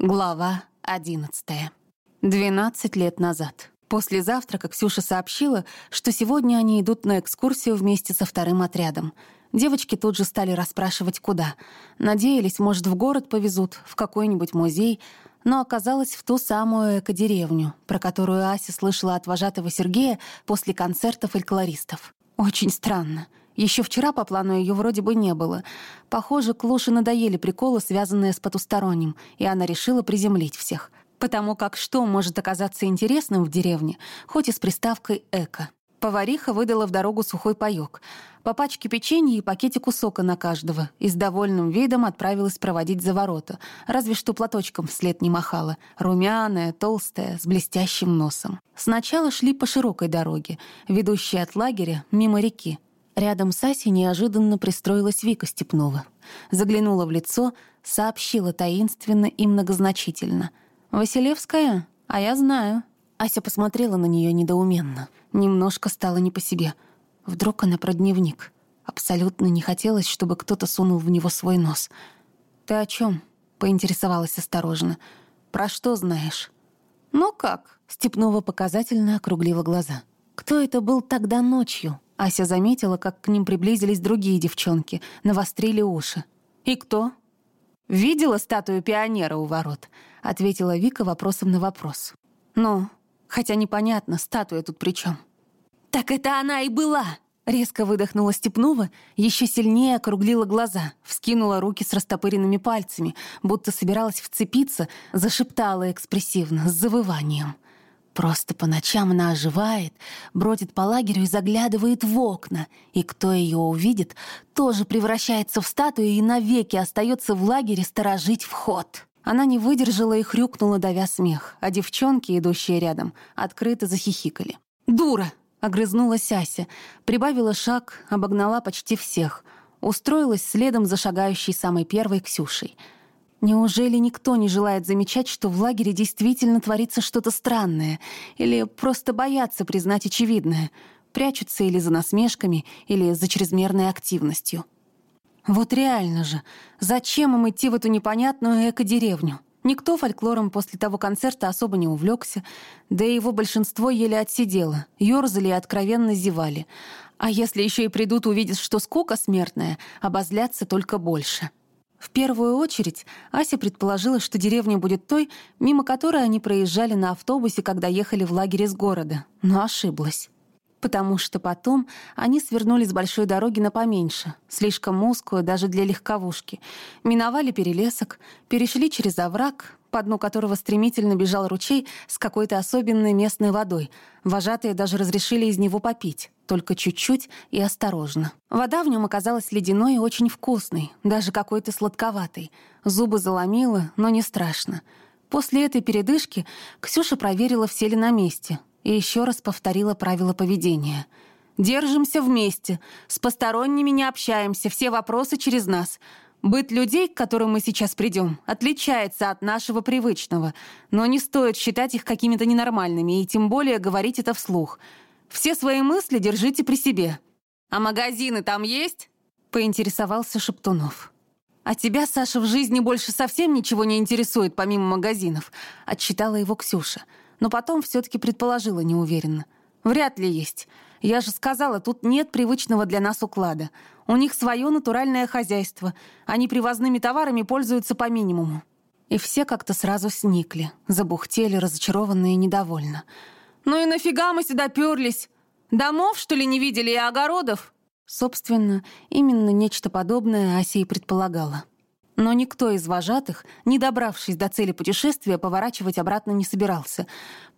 Глава одиннадцатая. Двенадцать лет назад. После завтрака Ксюша сообщила, что сегодня они идут на экскурсию вместе со вторым отрядом. Девочки тут же стали расспрашивать, куда. Надеялись, может, в город повезут, в какой-нибудь музей, но оказалось в ту самую экодеревню, про которую Ася слышала от вожатого Сергея после концерта фольклористов. Очень странно. Еще вчера по плану ее вроде бы не было. Похоже, Клуше надоели приколы, связанные с потусторонним, и она решила приземлить всех. Потому как что может оказаться интересным в деревне, хоть и с приставкой «эко». Повариха выдала в дорогу сухой паёк. По пачке печенья и пакетику сока на каждого. И с довольным видом отправилась проводить за ворота. Разве что платочком вслед не махала. Румяная, толстая, с блестящим носом. Сначала шли по широкой дороге, ведущей от лагеря мимо реки. Рядом с Асей неожиданно пристроилась Вика Степнова. Заглянула в лицо, сообщила таинственно и многозначительно. «Василевская? А я знаю». Ася посмотрела на нее недоуменно. Немножко стало не по себе. Вдруг она про дневник. Абсолютно не хотелось, чтобы кто-то сунул в него свой нос. «Ты о чем? поинтересовалась осторожно. «Про что знаешь?» «Ну как?» — Степнова показательно округлила глаза. «Кто это был тогда ночью?» Ася заметила, как к ним приблизились другие девчонки, навострили уши. «И кто?» «Видела статую пионера у ворот?» — ответила Вика вопросом на вопрос. «Ну, хотя непонятно, статуя тут при чем. «Так это она и была!» Резко выдохнула Степнова, еще сильнее округлила глаза, вскинула руки с растопыренными пальцами, будто собиралась вцепиться, зашептала экспрессивно, с завыванием — Просто по ночам она оживает, бродит по лагерю и заглядывает в окна. И кто ее увидит, тоже превращается в статую и навеки остается в лагере сторожить вход. Она не выдержала и хрюкнула, давя смех, а девчонки, идущие рядом, открыто захихикали. «Дура!» — огрызнулась Ася, прибавила шаг, обогнала почти всех, устроилась следом за шагающей самой первой Ксюшей — Неужели никто не желает замечать, что в лагере действительно творится что-то странное? Или просто боятся признать очевидное? Прячутся или за насмешками, или за чрезмерной активностью? Вот реально же, зачем им идти в эту непонятную эко-деревню? Никто фольклором после того концерта особо не увлекся, да и его большинство еле отсидело, ёрзали и откровенно зевали. А если еще и придут увидеть, что скука смертная, обозлятся только больше. В первую очередь Ася предположила, что деревня будет той, мимо которой они проезжали на автобусе, когда ехали в лагерь из города, но ошиблась. Потому что потом они свернули с большой дороги на поменьше, слишком узкую даже для легковушки, миновали перелесок, перешли через овраг, по дну которого стремительно бежал ручей с какой-то особенной местной водой. Вожатые даже разрешили из него попить только чуть-чуть и осторожно. Вода в нем оказалась ледяной и очень вкусной, даже какой-то сладковатой. Зубы заломило, но не страшно. После этой передышки Ксюша проверила, все ли на месте, и еще раз повторила правила поведения. «Держимся вместе, с посторонними не общаемся, все вопросы через нас». Быт людей, к которым мы сейчас придем, отличается от нашего привычного, но не стоит считать их какими-то ненормальными и тем более говорить это вслух. Все свои мысли держите при себе. А магазины там есть?» — поинтересовался Шептунов. «А тебя, Саша, в жизни больше совсем ничего не интересует, помимо магазинов», — отчитала его Ксюша. Но потом все-таки предположила неуверенно. «Вряд ли есть. Я же сказала, тут нет привычного для нас уклада. У них свое натуральное хозяйство. Они привозными товарами пользуются по минимуму». И все как-то сразу сникли, забухтели, разочарованные и недовольно. «Ну и нафига мы сюда перлись? Домов, что ли, не видели и огородов?» Собственно, именно нечто подобное Ася и предполагала. Но никто из вожатых, не добравшись до цели путешествия, поворачивать обратно не собирался.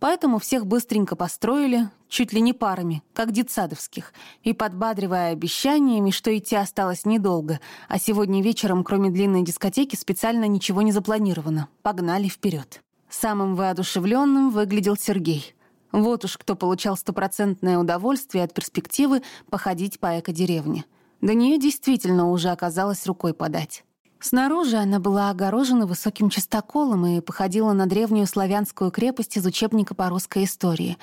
Поэтому всех быстренько построили, чуть ли не парами, как детсадовских, и подбадривая обещаниями, что идти осталось недолго, а сегодня вечером, кроме длинной дискотеки, специально ничего не запланировано. Погнали вперед. Самым воодушевленным выглядел Сергей — вот уж кто получал стопроцентное удовольствие от перспективы походить по эко-деревне. До нее действительно уже оказалось рукой подать. Снаружи она была огорожена высоким частоколом и походила на древнюю славянскую крепость из учебника по русской истории.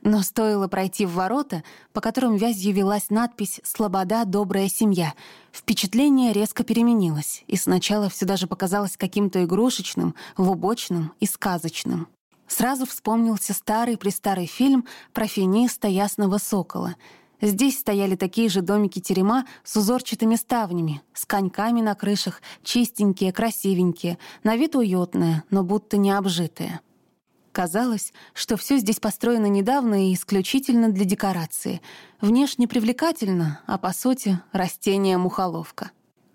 Но стоило пройти в ворота, по которым вязью велась надпись «Слобода, добрая семья», впечатление резко переменилось, и сначала все даже показалось каким-то игрушечным, лубочным и сказочным. Сразу вспомнился старый-престарый фильм про финиста Ясного Сокола. Здесь стояли такие же домики-терема с узорчатыми ставнями, с коньками на крышах, чистенькие, красивенькие, на вид уютные, но будто не обжитые. Казалось, что все здесь построено недавно и исключительно для декорации. Внешне привлекательно, а по сути — растение-мухоловка.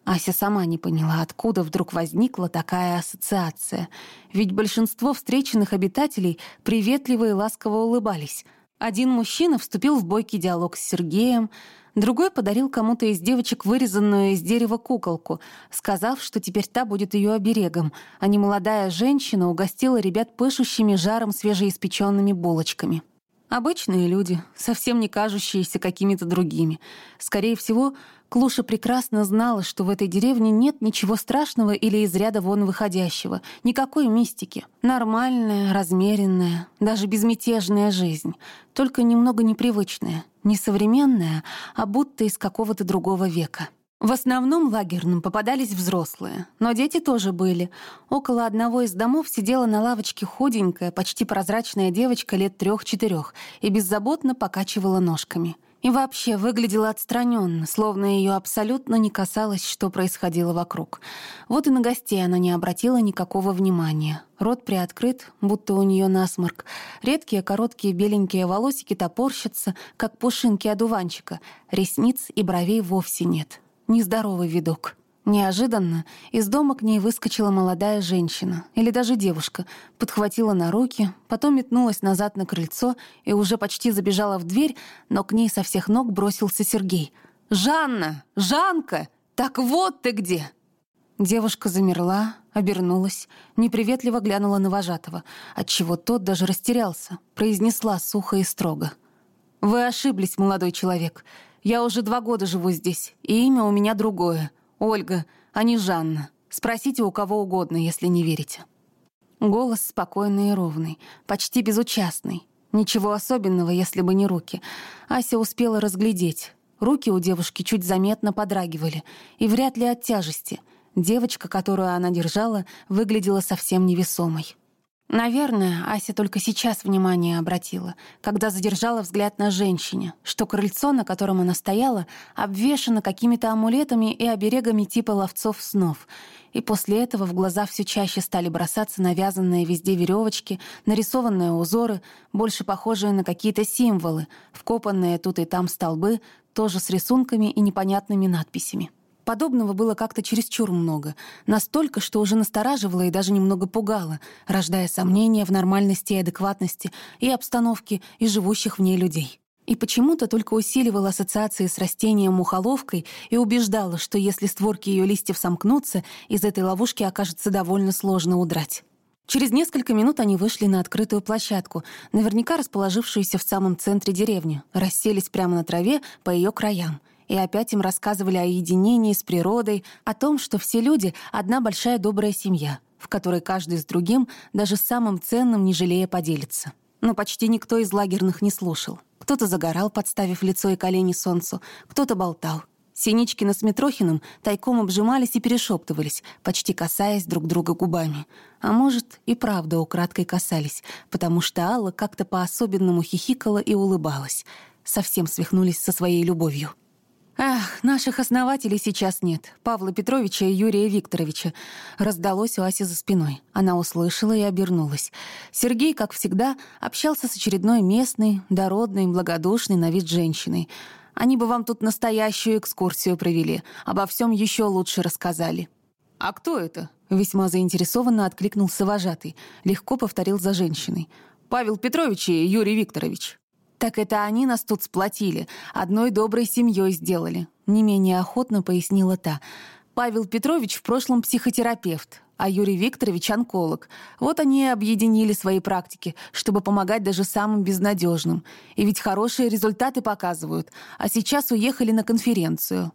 Ася сама не поняла, откуда вдруг возникла такая ассоциация. Ведь большинство встреченных обитателей приветливо и ласково улыбались. Один мужчина вступил в бойкий диалог с Сергеем, Другой подарил кому-то из девочек вырезанную из дерева куколку, сказав, что теперь та будет ее оберегом, а не молодая женщина угостила ребят пышущими жаром свежеиспеченными булочками. Обычные люди, совсем не кажущиеся какими-то другими. Скорее всего, Клуша прекрасно знала, что в этой деревне нет ничего страшного или из ряда вон выходящего, никакой мистики. Нормальная, размеренная, даже безмятежная жизнь, только немного непривычная, не современная, а будто из какого-то другого века. В основном лагерным попадались взрослые, но дети тоже были. Около одного из домов сидела на лавочке худенькая, почти прозрачная девочка лет трех-четырех и беззаботно покачивала ножками — и вообще выглядела отстраненно, словно ее абсолютно не касалось, что происходило вокруг. Вот и на гостей она не обратила никакого внимания. Рот приоткрыт, будто у нее насморк. Редкие короткие беленькие волосики топорщатся, как пушинки одуванчика. Ресниц и бровей вовсе нет. Нездоровый видок. Неожиданно из дома к ней выскочила молодая женщина, или даже девушка, подхватила на руки, потом метнулась назад на крыльцо и уже почти забежала в дверь, но к ней со всех ног бросился Сергей. «Жанна! Жанка! Так вот ты где!» Девушка замерла, обернулась, неприветливо глянула на вожатого, отчего тот даже растерялся, произнесла сухо и строго. «Вы ошиблись, молодой человек. Я уже два года живу здесь, и имя у меня другое. Ольга, а не Жанна. Спросите у кого угодно, если не верите». Голос спокойный и ровный, почти безучастный. Ничего особенного, если бы не руки. Ася успела разглядеть. Руки у девушки чуть заметно подрагивали, и вряд ли от тяжести. Девочка, которую она держала, выглядела совсем невесомой. Наверное, Ася только сейчас внимание обратила, когда задержала взгляд на женщине, что крыльцо, на котором она стояла, обвешано какими-то амулетами и оберегами типа ловцов снов. И после этого в глаза все чаще стали бросаться навязанные везде веревочки, нарисованные узоры, больше похожие на какие-то символы, вкопанные тут и там столбы, тоже с рисунками и непонятными надписями. Подобного было как-то чересчур много, настолько, что уже настораживало и даже немного пугало, рождая сомнения в нормальности и адекватности и обстановке, и живущих в ней людей. И почему-то только усиливала ассоциации с растением мухоловкой и убеждала, что если створки ее листьев сомкнутся, из этой ловушки окажется довольно сложно удрать. Через несколько минут они вышли на открытую площадку, наверняка расположившуюся в самом центре деревни, расселись прямо на траве по ее краям — и опять им рассказывали о единении с природой, о том, что все люди — одна большая добрая семья, в которой каждый с другим, даже самым ценным, не жалея поделится. Но почти никто из лагерных не слушал. Кто-то загорал, подставив лицо и колени солнцу, кто-то болтал. Синичкина с Митрохиным тайком обжимались и перешептывались, почти касаясь друг друга губами. А может, и правда украдкой касались, потому что Алла как-то по-особенному хихикала и улыбалась. Совсем свихнулись со своей любовью. «Ах, наших основателей сейчас нет. Павла Петровича и Юрия Викторовича». Раздалось у Аси за спиной. Она услышала и обернулась. Сергей, как всегда, общался с очередной местной, дородной, благодушной на вид женщиной. Они бы вам тут настоящую экскурсию провели, обо всем еще лучше рассказали. «А кто это?» — весьма заинтересованно откликнулся вожатый. Легко повторил за женщиной. «Павел Петрович и Юрий Викторович». «Так это они нас тут сплотили, одной доброй семьей сделали», — не менее охотно пояснила та. «Павел Петрович в прошлом психотерапевт, а Юрий Викторович — онколог. Вот они и объединили свои практики, чтобы помогать даже самым безнадежным. И ведь хорошие результаты показывают, а сейчас уехали на конференцию».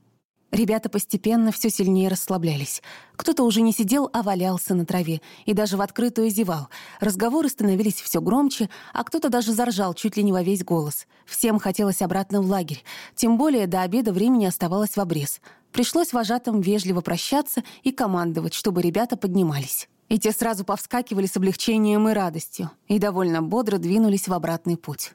Ребята постепенно все сильнее расслаблялись. Кто-то уже не сидел, а валялся на траве и даже в открытую зевал. Разговоры становились все громче, а кто-то даже заржал чуть ли не во весь голос. Всем хотелось обратно в лагерь. Тем более до обеда времени оставалось в обрез. Пришлось вожатым вежливо прощаться и командовать, чтобы ребята поднимались. И те сразу повскакивали с облегчением и радостью и довольно бодро двинулись в обратный путь.